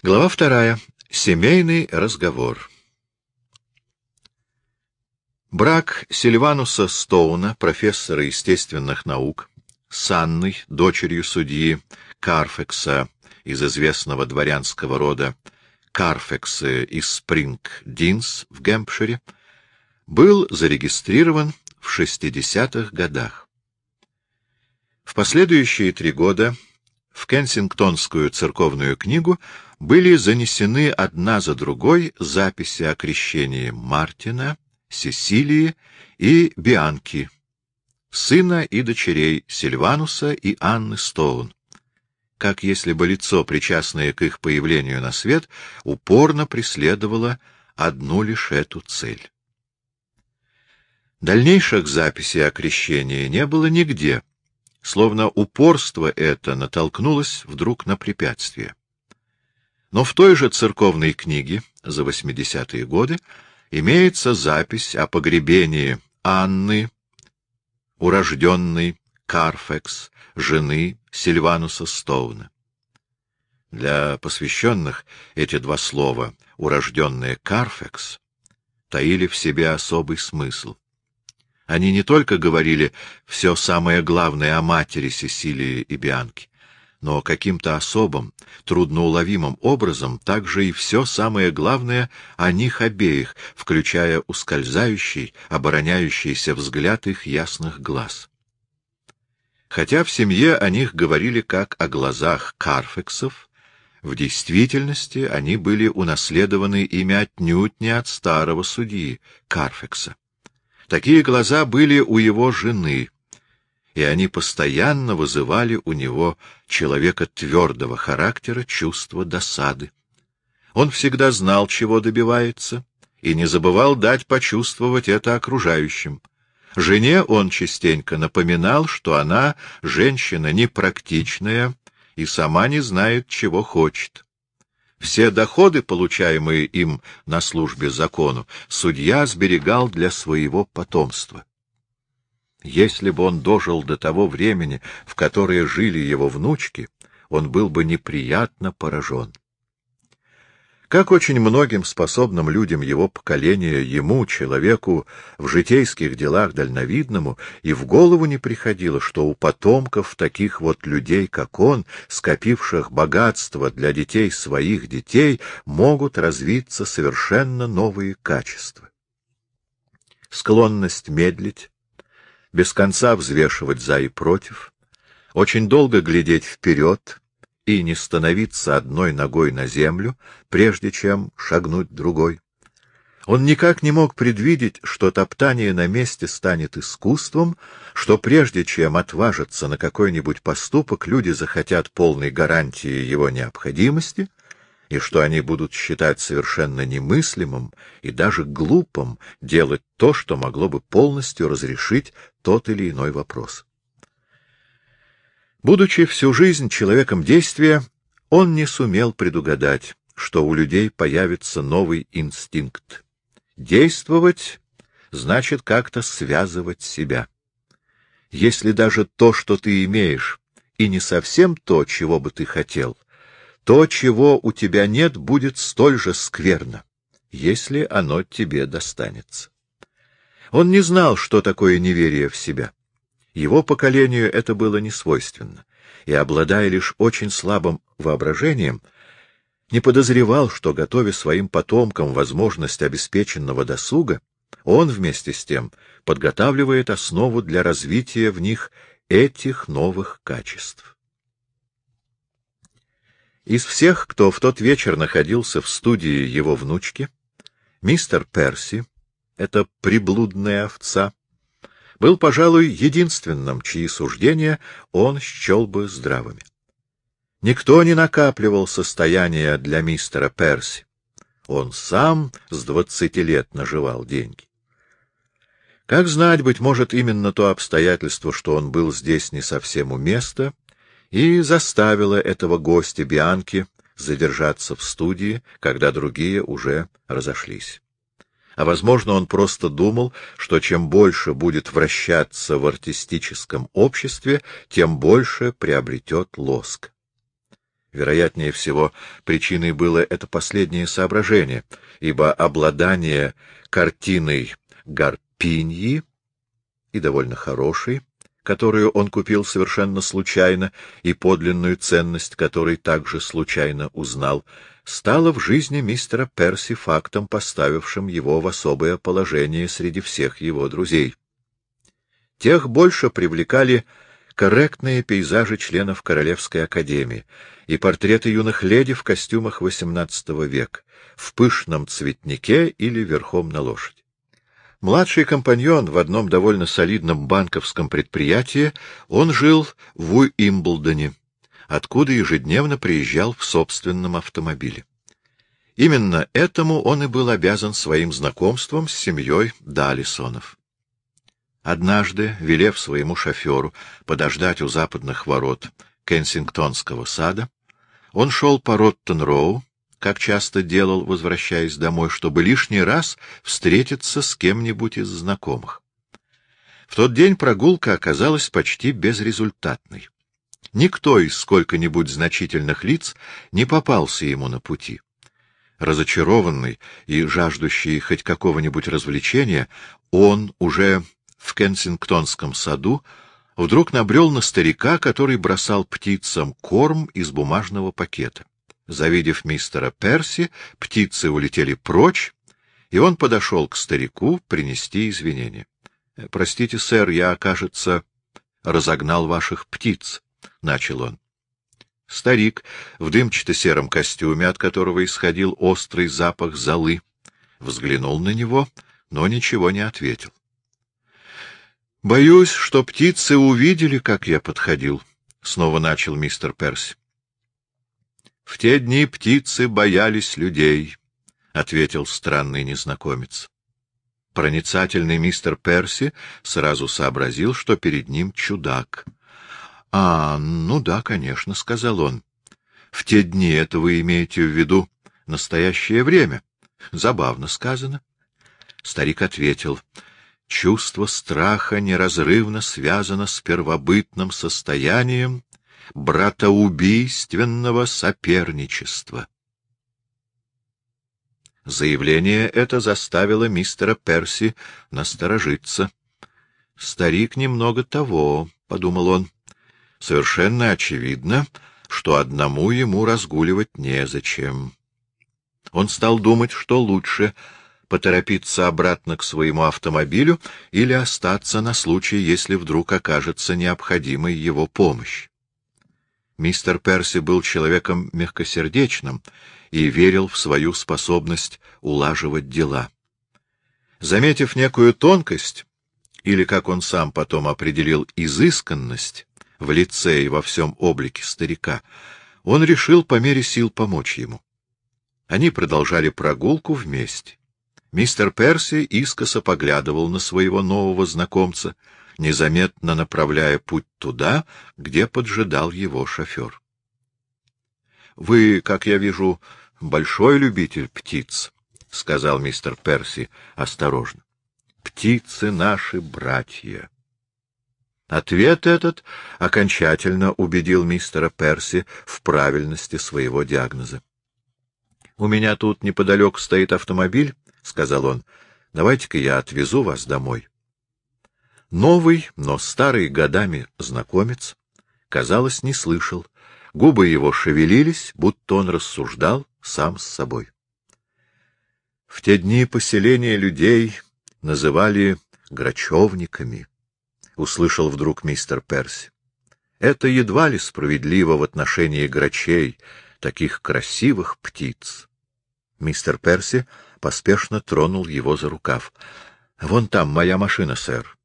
Глава вторая. Семейный разговор. Брак Сильвануса Стоуна, профессора естественных наук, с Анной, дочерью судьи Карфекса из известного дворянского рода Карфексы из Спринг-Динс в Гэмпшире, был зарегистрирован в 60-х годах. В последующие три года в Кенсингтонскую церковную книгу были занесены одна за другой записи о крещении Мартина, Сесилии и Бианки, сына и дочерей Сильвануса и Анны Стоун, как если бы лицо, причастное к их появлению на свет, упорно преследовало одну лишь эту цель. Дальнейших записей о крещении не было нигде, словно упорство это натолкнулось вдруг на препятствие. Но в той же церковной книге за 80-е годы имеется запись о погребении Анны, урожденной Карфекс, жены Сильвануса Стоуна. Для посвященных эти два слова «урожденная Карфекс» таили в себе особый смысл. Они не только говорили все самое главное о матери Сесилии и Бианки, но каким-то особым, трудноуловимым образом также и все самое главное о них обеих, включая ускользающий, обороняющийся взгляд их ясных глаз. Хотя в семье о них говорили как о глазах Карфексов, в действительности они были унаследованы ими отнюдь не от старого судьи Карфекса. Такие глаза были у его жены, и они постоянно вызывали у него человека твердого характера чувство досады. Он всегда знал, чего добивается, и не забывал дать почувствовать это окружающим. Жене он частенько напоминал, что она женщина непрактичная и сама не знает, чего хочет. Все доходы, получаемые им на службе закону, судья сберегал для своего потомства. Если бы он дожил до того времени, в которое жили его внучки, он был бы неприятно поражен. Как очень многим способным людям его поколения, ему, человеку, в житейских делах дальновидному, и в голову не приходило, что у потомков таких вот людей, как он, скопивших богатство для детей своих детей, могут развиться совершенно новые качества. Склонность медлить, без конца взвешивать за и против, очень долго глядеть вперед — и не становиться одной ногой на землю, прежде чем шагнуть другой. Он никак не мог предвидеть, что топтание на месте станет искусством, что прежде чем отважиться на какой-нибудь поступок, люди захотят полной гарантии его необходимости, и что они будут считать совершенно немыслимым и даже глупым делать то, что могло бы полностью разрешить тот или иной вопрос. Будучи всю жизнь человеком действия, он не сумел предугадать, что у людей появится новый инстинкт. Действовать значит как-то связывать себя. Если даже то, что ты имеешь, и не совсем то, чего бы ты хотел, то, чего у тебя нет, будет столь же скверно, если оно тебе достанется. Он не знал, что такое неверие в себя. Его поколению это было не свойственно, и, обладая лишь очень слабым воображением, не подозревал, что, готовя своим потомкам возможность обеспеченного досуга, он вместе с тем подготавливает основу для развития в них этих новых качеств. Из всех, кто в тот вечер находился в студии его внучки, мистер Перси, это приблудная овца, был, пожалуй, единственным, чьи суждения он счел бы здравыми. Никто не накапливал состояние для мистера Перси. Он сам с двадцати лет наживал деньги. Как знать, быть может, именно то обстоятельство, что он был здесь не совсем у места, и заставило этого гостя Бианки задержаться в студии, когда другие уже разошлись а, возможно, он просто думал, что чем больше будет вращаться в артистическом обществе, тем больше приобретет лоск. Вероятнее всего, причиной было это последнее соображение, ибо обладание картиной Гарпиньи, и довольно хорошей, которую он купил совершенно случайно, и подлинную ценность которой также случайно узнал, стало в жизни мистера Перси фактом, поставившим его в особое положение среди всех его друзей. Тех больше привлекали корректные пейзажи членов Королевской академии и портреты юных леди в костюмах XVIII века, в пышном цветнике или верхом на лошади. Младший компаньон в одном довольно солидном банковском предприятии, он жил в Уимблдоне, откуда ежедневно приезжал в собственном автомобиле. Именно этому он и был обязан своим знакомством с семьей Далисонов. Однажды, велев своему шоферу подождать у западных ворот Кенсингтонского сада, он шел по Роттон-Роу, как часто делал, возвращаясь домой, чтобы лишний раз встретиться с кем-нибудь из знакомых. В тот день прогулка оказалась почти безрезультатной. Никто из сколько-нибудь значительных лиц не попался ему на пути. Разочарованный и жаждущий хоть какого-нибудь развлечения, он уже в Кенсингтонском саду вдруг набрел на старика, который бросал птицам корм из бумажного пакета. Завидев мистера Перси, птицы улетели прочь, и он подошел к старику принести извинения. — Простите, сэр, я, кажется, разогнал ваших птиц, — начал он. Старик в дымчато-сером костюме, от которого исходил острый запах золы, взглянул на него, но ничего не ответил. — Боюсь, что птицы увидели, как я подходил, — снова начал мистер Перси. — В те дни птицы боялись людей, — ответил странный незнакомец. Проницательный мистер Перси сразу сообразил, что перед ним чудак. — А, ну да, конечно, — сказал он. — В те дни это вы имеете в виду настоящее время. Забавно сказано. Старик ответил — Чувство страха неразрывно связано с первобытным состоянием братоубийственного соперничества. Заявление это заставило мистера Перси насторожиться. «Старик немного того», — подумал он. «Совершенно очевидно, что одному ему разгуливать незачем». Он стал думать, что лучше — поторопиться обратно к своему автомобилю или остаться на случай, если вдруг окажется необходимой его помощь. Мистер Перси был человеком мягкосердечным и верил в свою способность улаживать дела. Заметив некую тонкость, или, как он сам потом определил, изысканность в лице и во всем облике старика, он решил по мере сил помочь ему. Они продолжали прогулку вместе. Мистер Перси искоса поглядывал на своего нового знакомца, незаметно направляя путь туда, где поджидал его шофер. — Вы, как я вижу, большой любитель птиц, — сказал мистер Перси осторожно. — Птицы наши братья. Ответ этот окончательно убедил мистера Перси в правильности своего диагноза. — У меня тут неподалеку стоит автомобиль, — сказал он, — давайте-ка я отвезу вас домой. Новый, но старый годами знакомец, казалось, не слышал. Губы его шевелились, будто он рассуждал сам с собой. В те дни поселения людей называли грачевниками, — услышал вдруг мистер Перси. Это едва ли справедливо в отношении грачей, таких красивых птиц. Мистер Перси поспешно тронул его за рукав. — Вон там моя машина, сэр.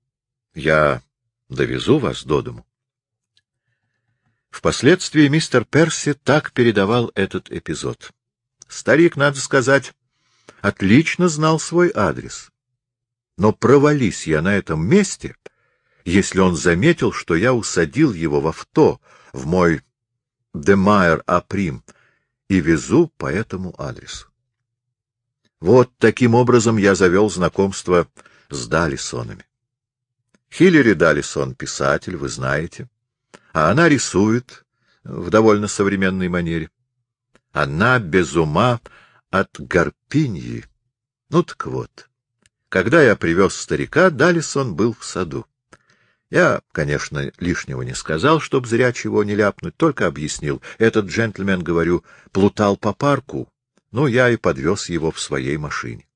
Я довезу вас до дому. Впоследствии мистер Перси так передавал этот эпизод. Старик, надо сказать, отлично знал свой адрес. Но провались я на этом месте, если он заметил, что я усадил его в авто, в мой Демайер Априм, и везу по этому адресу. Вот таким образом я завел знакомство с Далисонами. Хиллери Далисон — писатель, вы знаете, а она рисует в довольно современной манере. Она без ума от горпиньи. Ну так вот, когда я привез старика, Далисон был в саду. Я, конечно, лишнего не сказал, чтоб зря чего не ляпнуть, только объяснил. Этот джентльмен, говорю, плутал по парку, но я и подвез его в своей машине.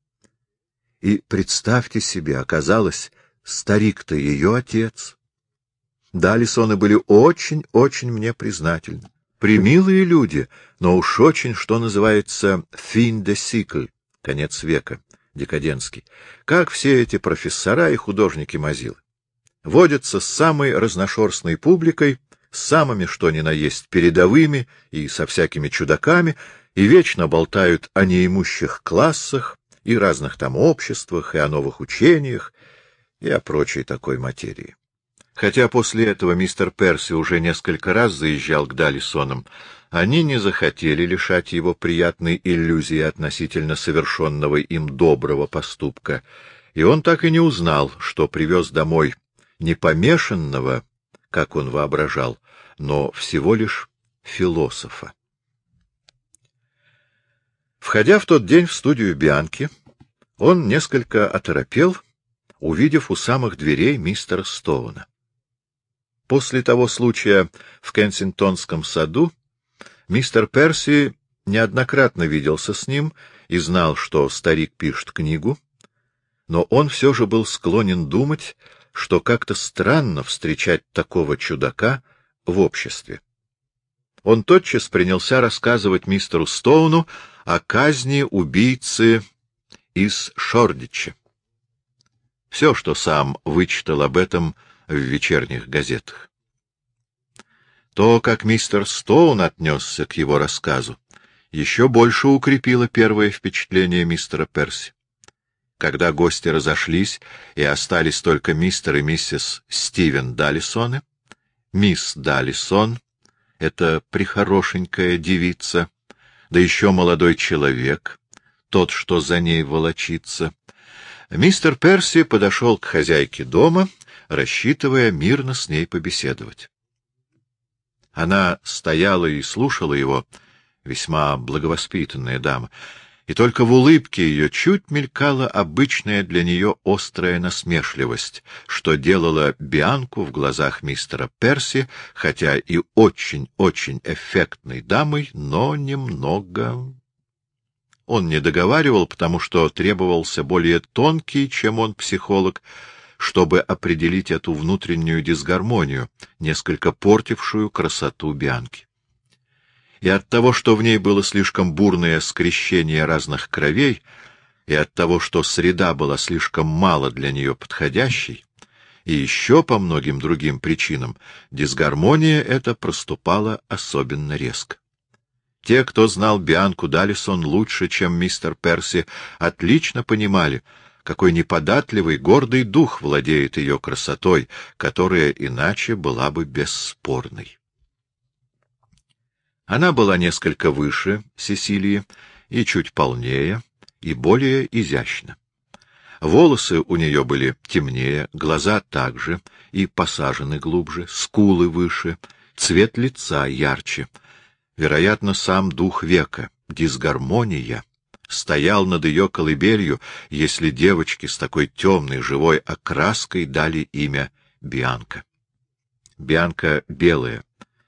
И представьте себе, оказалось, старик-то ее отец. Далисоны были очень-очень мне признательны. Примилые люди, но уж очень, что называется, фин де сикль, конец века, декадентский, как все эти профессора и художники Мазилы водятся с самой разношерстной публикой, с самыми что ни на есть передовыми и со всякими чудаками, и вечно болтают о неимущих классах и разных там обществах, и о новых учениях, и о прочей такой материи. Хотя после этого мистер Перси уже несколько раз заезжал к Далисонам, они не захотели лишать его приятной иллюзии относительно совершенного им доброго поступка, и он так и не узнал, что привез домой не помешанного, как он воображал, но всего лишь философа. Входя в тот день в студию Бианки, он несколько оторопел, увидев у самых дверей мистера Стоуна. После того случая в Кенсингтонском саду мистер Перси неоднократно виделся с ним и знал, что старик пишет книгу, но он все же был склонен думать, что как-то странно встречать такого чудака в обществе. Он тотчас принялся рассказывать мистеру Стоуну о казни убийцы из Шордича. Все, что сам вычитал об этом в вечерних газетах. То, как мистер Стоун отнесся к его рассказу, еще больше укрепило первое впечатление мистера Перси. Когда гости разошлись и остались только мистер и миссис Стивен Даллисоны, мисс Даллисон, это прихорошенькая девица, да еще молодой человек, тот, что за ней волочится, мистер Перси подошел к хозяйке дома, рассчитывая мирно с ней побеседовать. Она стояла и слушала его, весьма благовоспитанная дама, и только в улыбке ее чуть мелькала обычная для нее острая насмешливость, что делала Бианку в глазах мистера Перси, хотя и очень-очень эффектной дамой, но немного... Он не договаривал, потому что требовался более тонкий, чем он психолог, чтобы определить эту внутреннюю дисгармонию, несколько портившую красоту Бианки и от того, что в ней было слишком бурное скрещение разных кровей, и от того, что среда была слишком мало для нее подходящей, и еще по многим другим причинам, дисгармония эта проступала особенно резко. Те, кто знал Бианку Далисон лучше, чем мистер Перси, отлично понимали, какой неподатливый, гордый дух владеет ее красотой, которая иначе была бы бесспорной. Она была несколько выше Сесилии и чуть полнее, и более изящна. Волосы у нее были темнее, глаза также и посажены глубже, скулы выше, цвет лица ярче. Вероятно, сам дух века, дисгармония, стоял над ее колыбелью, если девочке с такой темной живой окраской дали имя Бианка. Бианка — белое,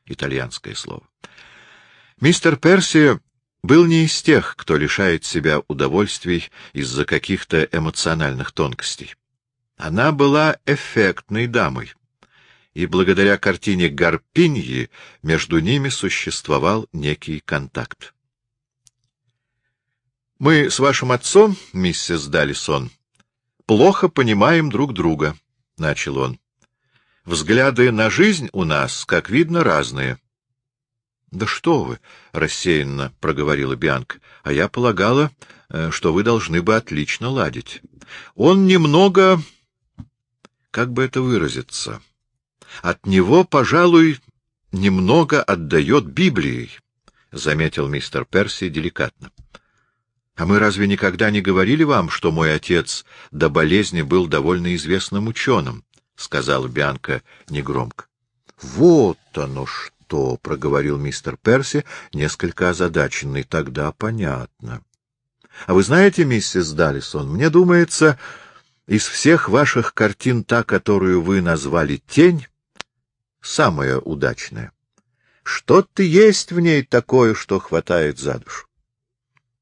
итальянское слово. Мистер Перси был не из тех, кто лишает себя удовольствий из-за каких-то эмоциональных тонкостей. Она была эффектной дамой, и благодаря картине Гарпиньи между ними существовал некий контакт. «Мы с вашим отцом, миссис Даллисон, плохо понимаем друг друга», — начал он. «Взгляды на жизнь у нас, как видно, разные». — Да что вы! — рассеянно проговорила Бианка. — А я полагала, э, что вы должны бы отлично ладить. Он немного... Как бы это выразиться? От него, пожалуй, немного отдает Библией, — заметил мистер Перси деликатно. — А мы разве никогда не говорили вам, что мой отец до болезни был довольно известным ученым? — сказала Бианка негромко. — Вот оно что! Что? — проговорил мистер Перси, несколько озадаченный. — Тогда понятно. — А вы знаете, миссис Даллисон, мне думается, из всех ваших картин та, которую вы назвали «Тень», самая удачная. Что-то есть в ней такое, что хватает за душу.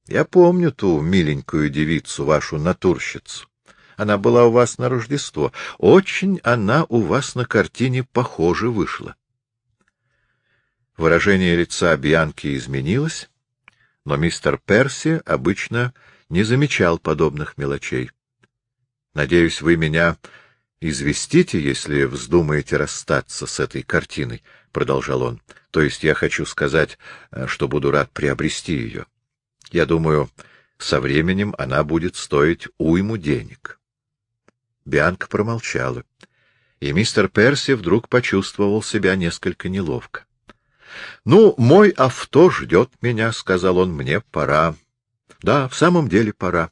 Я помню ту миленькую девицу, вашу натурщицу. Она была у вас на Рождество. Очень она у вас на картине похоже вышла. Выражение лица Бьянки изменилось, но мистер Перси обычно не замечал подобных мелочей. Надеюсь, вы меня известите, если вздумаете расстаться с этой картиной, — продолжал он. — То есть я хочу сказать, э, что буду рад приобрести ее. Я думаю, со временем она будет стоить уйму денег. Бианка промолчала, и мистер Перси вдруг почувствовал себя несколько неловко. — Ну, мой авто ждет меня, — сказал он, — мне пора. — Да, в самом деле пора.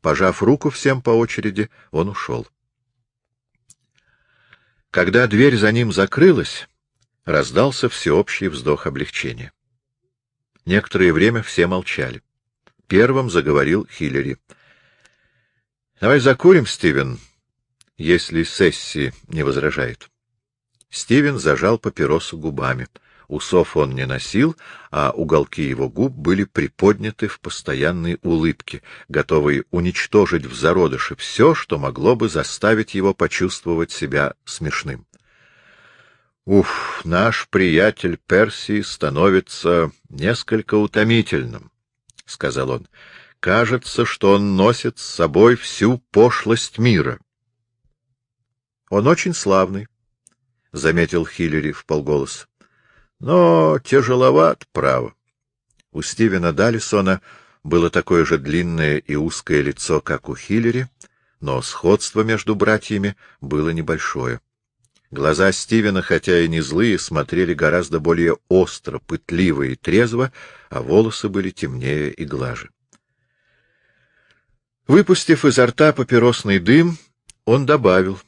Пожав руку всем по очереди, он ушел. Когда дверь за ним закрылась, раздался всеобщий вздох облегчения. Некоторое время все молчали. Первым заговорил Хиллери. — Давай закурим, Стивен, если Сесси не возражает. Стивен зажал папиросу губами. Усов он не носил, а уголки его губ были приподняты в постоянной улыбке, готовые уничтожить в зародыше все, что могло бы заставить его почувствовать себя смешным. Уф, наш приятель Перси становится несколько утомительным, — сказал он. — Кажется, что он носит с собой всю пошлость мира. — Он очень славный, — заметил Хиллери в полголоса. — Но тяжеловат, право. У Стивена Даллисона было такое же длинное и узкое лицо, как у Хиллери, но сходство между братьями было небольшое. Глаза Стивена, хотя и не злые, смотрели гораздо более остро, пытливо и трезво, а волосы были темнее и глаже. Выпустив изо рта папиросный дым, он добавил —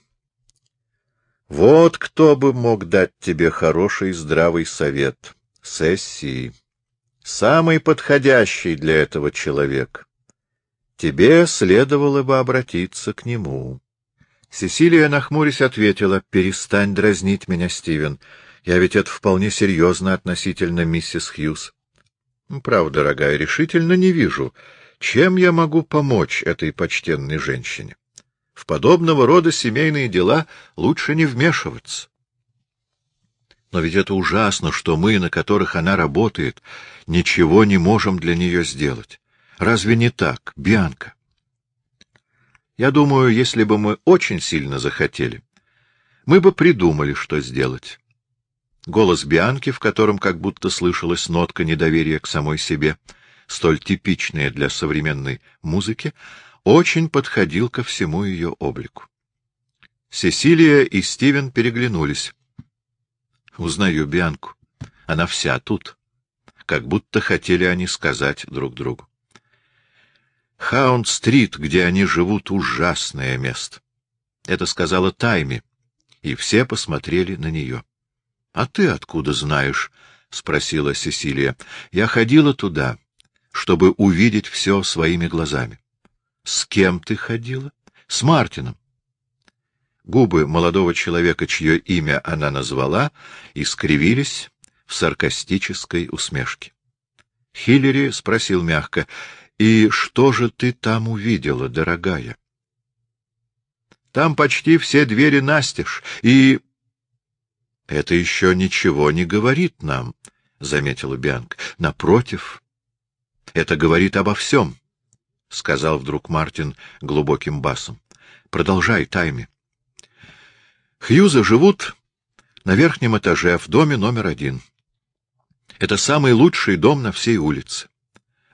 вот кто бы мог дать тебе хороший здравый совет. Сессии. Самый подходящий для этого человек. Тебе следовало бы обратиться к нему. Сесилия, нахмурясь, ответила, — Перестань дразнить меня, Стивен. Я ведь это вполне серьезно относительно миссис Хьюз. — Правда, дорогая, решительно не вижу, чем я могу помочь этой почтенной женщине. В подобного рода семейные дела лучше не вмешиваться. Но ведь это ужасно, что мы, на которых она работает, ничего не можем для нее сделать. Разве не так, Бианка? Я думаю, если бы мы очень сильно захотели, мы бы придумали, что сделать. Голос Бианки, в котором как будто слышалась нотка недоверия к самой себе, столь типичная для современной музыки, очень подходил ко всему ее облику. Сесилия и Стивен переглянулись. Узнаю Бианку. Она вся тут. Как будто хотели они сказать друг другу. Хаунд-стрит, где они живут, ужасное место. Это сказала Тайми, и все посмотрели на нее. — А ты откуда знаешь? — спросила Сесилия. — Я ходила туда, чтобы увидеть все своими глазами. — С кем ты ходила? — С Мартином. Губы молодого человека, чье имя она назвала, искривились в саркастической усмешке. Хиллери спросил мягко, — И что же ты там увидела, дорогая? — Там почти все двери настежь, и... — Это еще ничего не говорит нам, — заметила Бианка. — Напротив, это говорит обо всем. — сказал вдруг Мартин глубоким басом. — Продолжай, Тайми. Хьюзы живут на верхнем этаже в доме номер один. Это самый лучший дом на всей улице.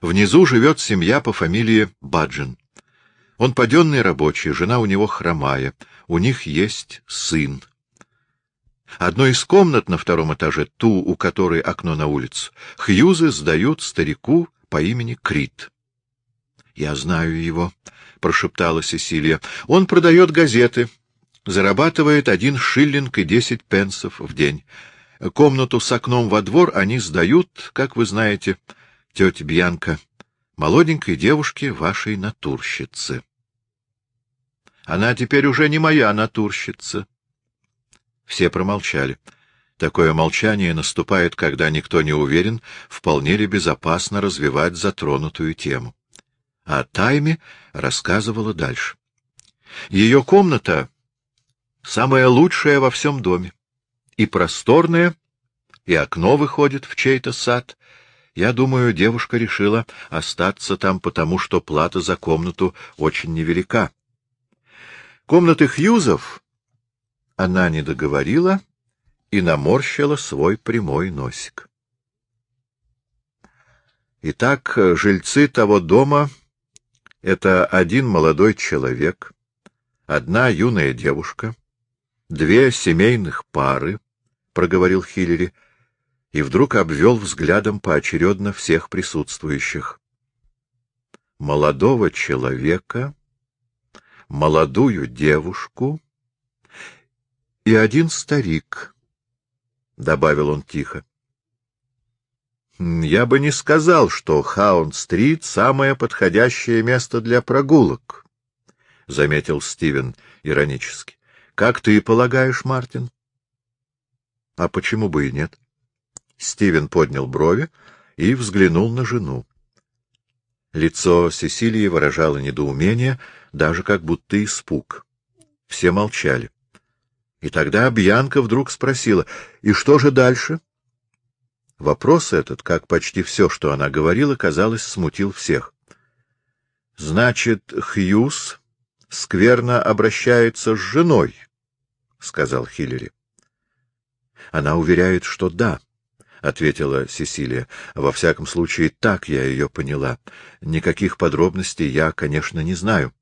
Внизу живет семья по фамилии Баджин. Он паденный рабочий, жена у него хромая, у них есть сын. Одной из комнат на втором этаже, ту, у которой окно на улицу, Хьюзы сдают старику по имени Крит. Я знаю его, — прошептала Сесилия. — Он продает газеты, зарабатывает один шиллинг и десять пенсов в день. Комнату с окном во двор они сдают, как вы знаете, тетя Бьянка, молоденькой девушке вашей натурщицы. Она теперь уже не моя натурщица. Все промолчали. Такое молчание наступает, когда никто не уверен, вполне ли безопасно развивать затронутую тему. А Тайме рассказывала дальше. Ее комната — самая лучшая во всем доме. И просторная, и окно выходит в чей-то сад. Я думаю, девушка решила остаться там, потому что плата за комнату очень невелика. Комнаты Хьюзов она не договорила и наморщила свой прямой носик. Итак, жильцы того дома — это один молодой человек, одна юная девушка, две семейных пары, — проговорил Хиллери, и вдруг обвел взглядом поочередно всех присутствующих. Молодого человека, молодую девушку и один старик, — добавил он тихо. — Я бы не сказал, что Хаунд-стрит — самое подходящее место для прогулок, — заметил Стивен иронически. — Как ты полагаешь, Мартин? — А почему бы и нет? Стивен поднял брови и взглянул на жену. Лицо Сесилии выражало недоумение, даже как будто испуг. Все молчали. И тогда Бьянка вдруг спросила, «И что же дальше?» Вопрос этот, как почти все, что она говорила, казалось, смутил всех. «Значит, Хьюз скверно обращается с женой», — сказал Хиллери. «Она уверяет, что да», — ответила Сесилия. «Во всяком случае, так я ее поняла. Никаких подробностей я, конечно, не знаю».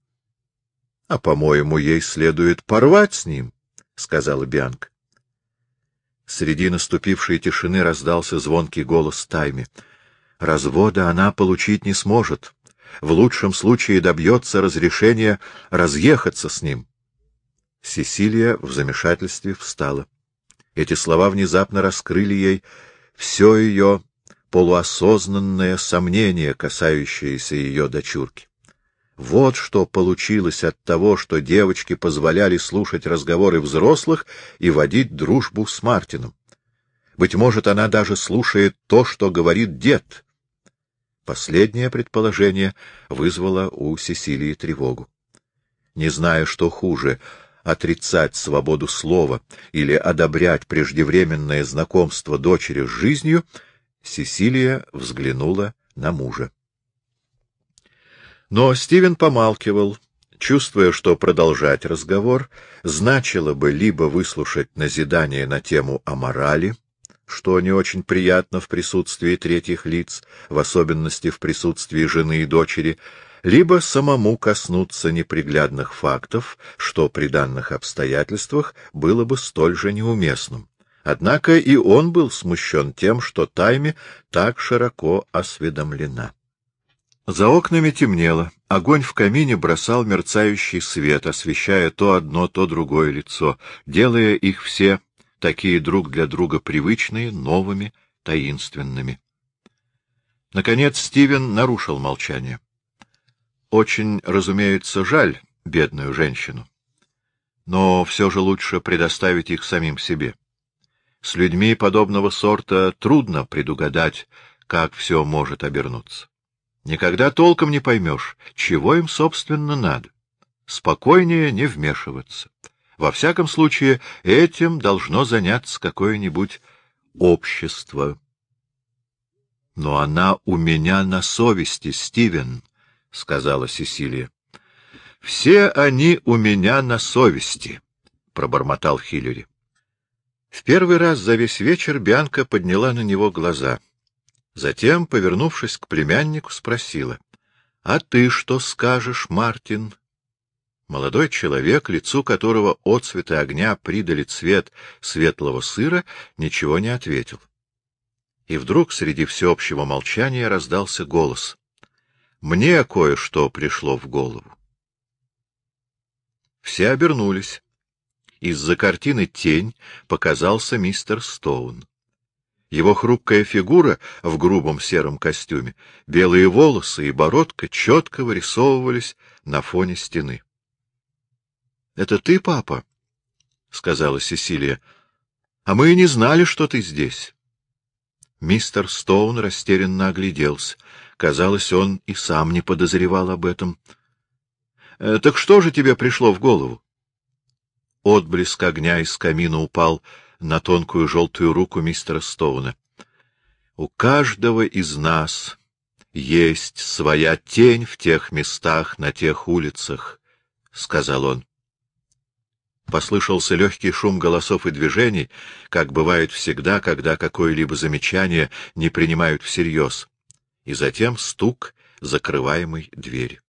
«А, по-моему, ей следует порвать с ним», — сказала Бианка. Среди наступившей тишины раздался звонкий голос Тайми. Развода она получить не сможет. В лучшем случае добьется разрешения разъехаться с ним. Сесилия в замешательстве встала. Эти слова внезапно раскрыли ей все ее полуосознанное сомнение, касающееся ее дочурки. Вот что получилось от того, что девочки позволяли слушать разговоры взрослых и водить дружбу с Мартином. Быть может, она даже слушает то, что говорит дед. Последнее предположение вызвало у Сесилии тревогу. Не зная, что хуже — отрицать свободу слова или одобрять преждевременное знакомство дочери с жизнью, Сесилия взглянула на мужа. Но Стивен помалкивал, чувствуя, что продолжать разговор значило бы либо выслушать назидание на тему о морали, что не очень приятно в присутствии третьих лиц, в особенности в присутствии жены и дочери, либо самому коснуться неприглядных фактов, что при данных обстоятельствах было бы столь же неуместным. Однако и он был смущен тем, что Тайми так широко осведомлена. За окнами темнело, огонь в камине бросал мерцающий свет, освещая то одно, то другое лицо, делая их все такие друг для друга привычные, новыми, таинственными. Наконец Стивен нарушил молчание. Очень, разумеется, жаль бедную женщину. Но все же лучше предоставить их самим себе. С людьми подобного сорта трудно предугадать, как все может обернуться. Никогда толком не поймешь, чего им, собственно, надо. Спокойнее не вмешиваться. Во всяком случае, этим должно заняться какое-нибудь общество. — Но она у меня на совести, Стивен, — сказала Сесилия. — Все они у меня на совести, — пробормотал Хиллери. В первый раз за весь вечер Бианка подняла на него глаза — Затем, повернувшись к племяннику, спросила. — А ты что скажешь, Мартин? Молодой человек, лицу которого отцветы огня придали цвет светлого сыра, ничего не ответил. И вдруг среди всеобщего молчания раздался голос. Мне кое-что пришло в голову. Все обернулись, Из-за картины «Тень» показался мистер Стоун. Его хрупкая фигура в грубом сером костюме, белые волосы и бородка четко вырисовывались на фоне стены. — Это ты, папа? — сказала Сесилия. — А мы и не знали, что ты здесь. Мистер Стоун растерянно огляделся. Казалось, он и сам не подозревал об этом. «Э, — Так что же тебе пришло в голову? Отблеск огня из камина упал на тонкую желтую руку мистера Стоуна. — У каждого из нас есть своя тень в тех местах, на тех улицах, — сказал он. Послышался легкий шум голосов и движений, как бывает всегда, когда какое-либо замечание не принимают всерьез, и затем стук закрываемой двери.